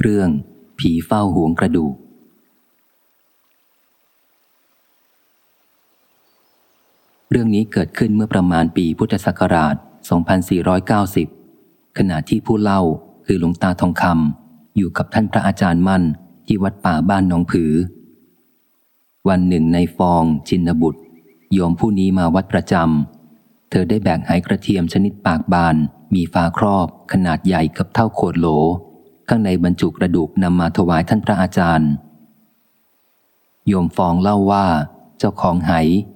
เรื่อง ผีเฝ้าห่วงกระดูก เรื่องนี้เกิดขึ้นเมื่อประมาณปีพุทธศักราช 2490 ขณะที่ผู้เล่าคือหลวงตาทองคำอยู่กับท่านพระอาจารย์มั่นที่วัดป่าบ้านหนองผือ วันหนึ่งในฟอง ชินบุตร โยมผู้นี้มาวัดประจำ เธอได้แบกไหกระเทียมชนิดปากบาน มีฝาครอบ ขนาดใหญ่กับเท่าโขดโหล ข้างในบรรจุกระดูกนำมาถวายท่านพระอาจารย์ โยมฟองเล่าว่า เจ้าของไห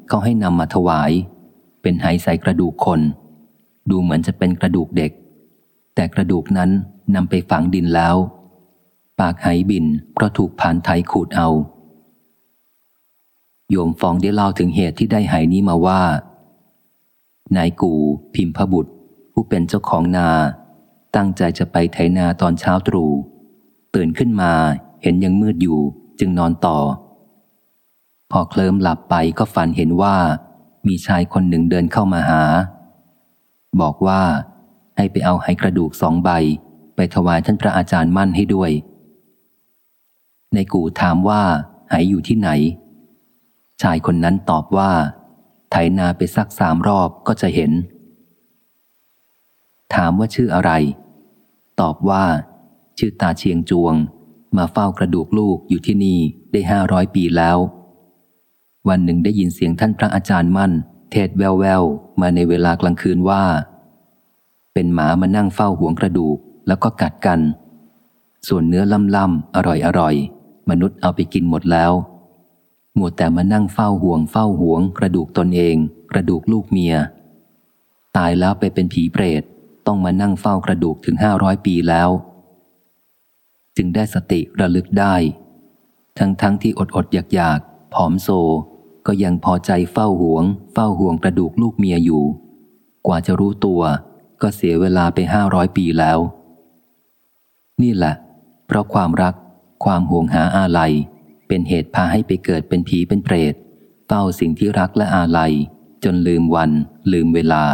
เขาให้นำมาถวาย เป็นไหใส่กระดูกคน ดูเหมือนจะเป็นกระดูกเด็ก แต่กระดูกนั้นนำไปฝังดินแล้ว ปากไหบินเพราะถูกผ่านไถขูดเอา โยมฟองได้เล่าถึงเหตุที่ได้ไหนี้มาว่านายกูพิมพบุตร ผู้เป็นเจ้าของนา ตั้งใจจะไปไถนาตอนเช้าตรู่ตื่นขึ้นมาเห็นยังมืดอยู่จึงนอนต่อ พอเคลิ้มหลับไปก็ฝันเห็นว่า มีชายคนหนึ่งเดินเข้ามาหา บอกว่าให้ไปเอาไหกระดูกสองใบ ไปถวายท่านพระอาจารย์มั่นให้ด้วย ในกูถามว่าไหอยู่ที่ไหน ชายคนนั้นตอบว่า ไถนาไปสักสามรอบก็จะเห็น ถามว่าชื่ออะไร ตอบว่า ชื่อตาเชียงจวง มาเฝ้ากระดูกลูกอยู่ที่นี่ได้ห้าร้อยปีแล้ว วันหนึ่งได้ยินเสียงท่านพระอาจารย์มั่น เทศแววแววมาในเวลากลางคืนว่า เป็นหมามานั่งเฝ้าห่วงกระดูกแล้วก็กัดกัน ส่วนเนื้อล่ำๆอร่อยอร่อยมนุษย์เอาไปกินหมดแล้วมัวแต่มานั่งเฝ้าห่วงเฝ้าห่วง กระดูกตนเอง กระดูกลูกเมีย ตายแล้วไปเป็นผีเปรต ต้องมานั่งเฝ้ากระดูกถึงห้าร้อยปีแล้ว จึงได้สติระลึกได้ ทั้งทั้งที่อดอดอยากอยากผอมโซ ก็ยังพอใจเฝ้าห่วง เฝ้าห่วงกระดูกลูกเมียอยู่ กว่าจะรู้ตัว ก็เสียเวลาไปห้าร้อยปีแล้ว นี่แหละ เพราะความรัก ความห่วงหาอาลัย เป็นเหตุพาให้ไปเกิดเป็นผีเป็นเปรตเฝ้าสิ่งที่รักและอาลัย จนลืมวัน ลืมเวลา